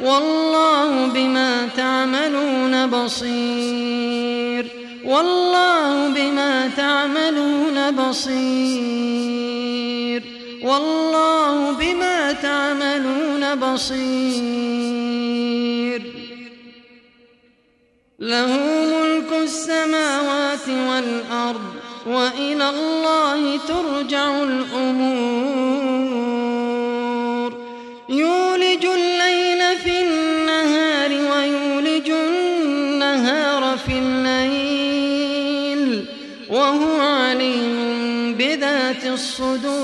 والله بما تعملون بصير. والله بما تعملون بصير. والله بما تعملون بصير. له ملك السماوات والأرض وإلى الله ترجع الأمور. الصدور.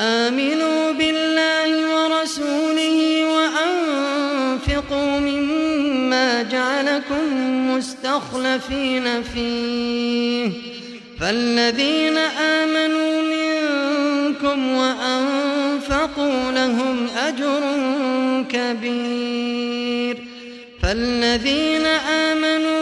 آمنوا بالله ورسوله وأنفقوا مما جعلكم مستخلفين فيه. فالذين آمنوا منكم وأنفقوا لهم أجر كبير. فالذين آمنوا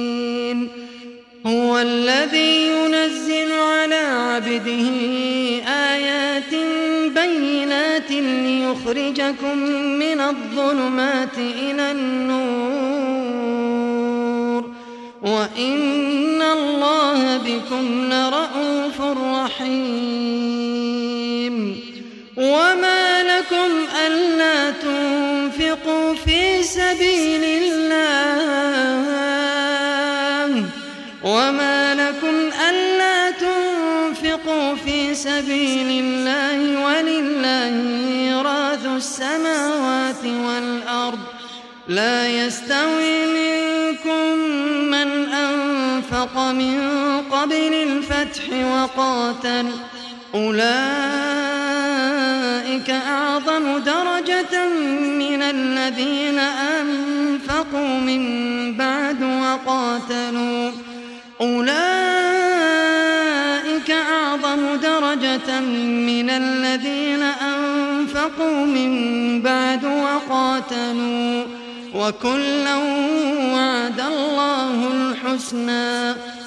هو الذي ينزل على عبده آيات بينات ليخرجكم من الظلمات إلى النور. وإن الله بكم لرءوف رحيم. وقاتل. أولئك أعظم درجة من الذين أنفقوا من بعد وقاتلوا. أولئك أعظم درجة من الذين أنفقوا من بعد وقاتلوا. وكلا وعد الله الحسنى.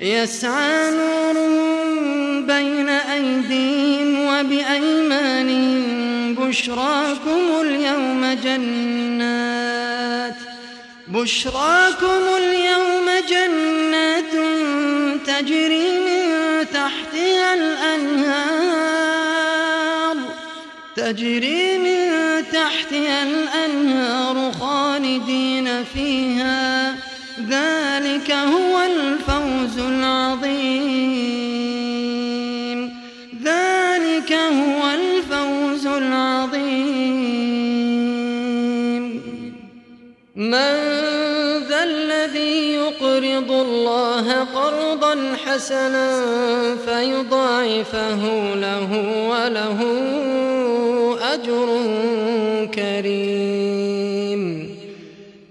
يسعى نورهم بين أيديهم وبأيمانهم بشراكم اليوم جنات بشراكم اليوم جنات تجري من تحتها الأنهار تجري من تحتها الأنهار خالدين فيها ذلك هو الفوز العظيم. ذلك هو الفوز العظيم. من ذا الذي يقرض الله قرضا حسنا فيضاعفه له وله أجر كريم.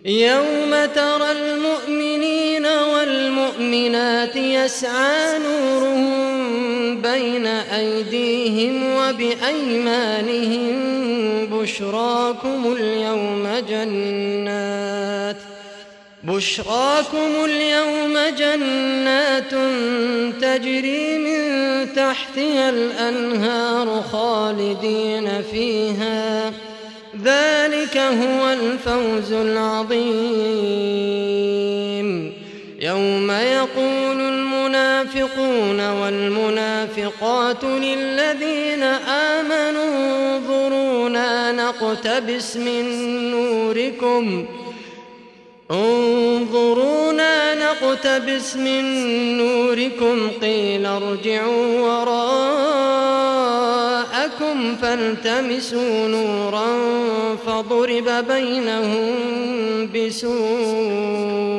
يوم ترى المؤمنين والمؤمنات يسعى نورهم بين أيديهم وبأيمانهم بشراكم اليوم جنات بشراكم اليوم جنات تجري من تحتها الأنهار خالدين فيها ذلك هو الفوز العظيم يوم يقول المنافقون والمنافقات للذين آمنوا انظرونا نقتبس من نوركم. انظرونا نقتبس من نوركم. قيل ارجعوا وراءكم فالتمسوا نورا فضرب بينهم بسور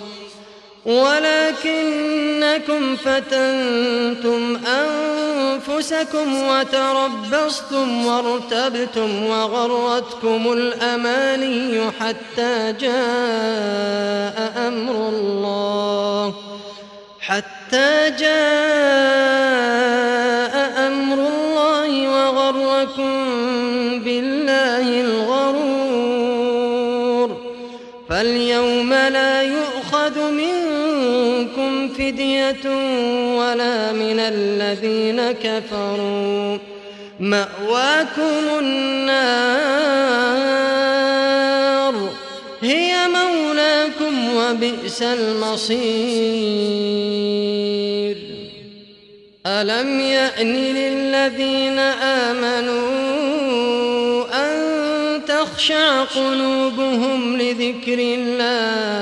ولكنكم فتنتم أنفسكم وتربصتم وارتبتم وغرتكم الأماني حتى جاء أمر الله. حتى جاء أمر الله وغركم بالله الغرور. فاليوم لا يؤخذ منكم فدية ولا من الذين كفروا. مأواكم النار. هي مولاكم وبئس المصير. ألم يأن للذين آمنوا أن تخشع قلوبهم لذكر الله؟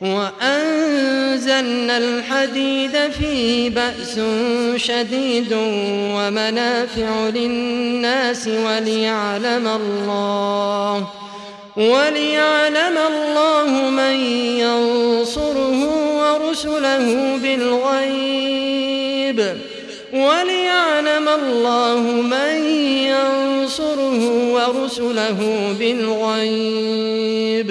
وأنزلنا الحديد فيه بأس شديد ومنافع للناس وليعلم الله وليعلم الله من ينصره ورسله بالغيب. وليعلم الله من ينصره ورسله بالغيب.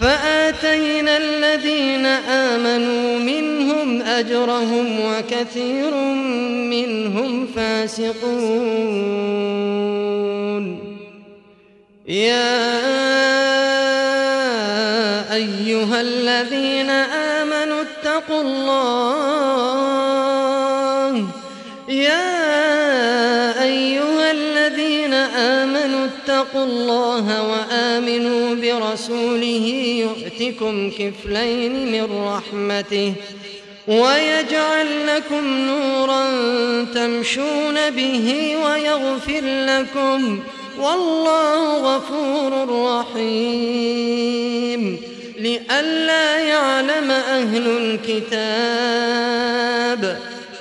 فآتينا الذين آمنوا منهم أجرهم وكثير منهم فاسقون. يا أيها الذين آمنوا اتقوا الله. يا آمنوا اتقوا الله وآمنوا برسوله يؤتكم كفلين من رحمته ويجعل لكم نورا تمشون به ويغفر لكم والله غفور رحيم لئلا يعلم أهل الكتاب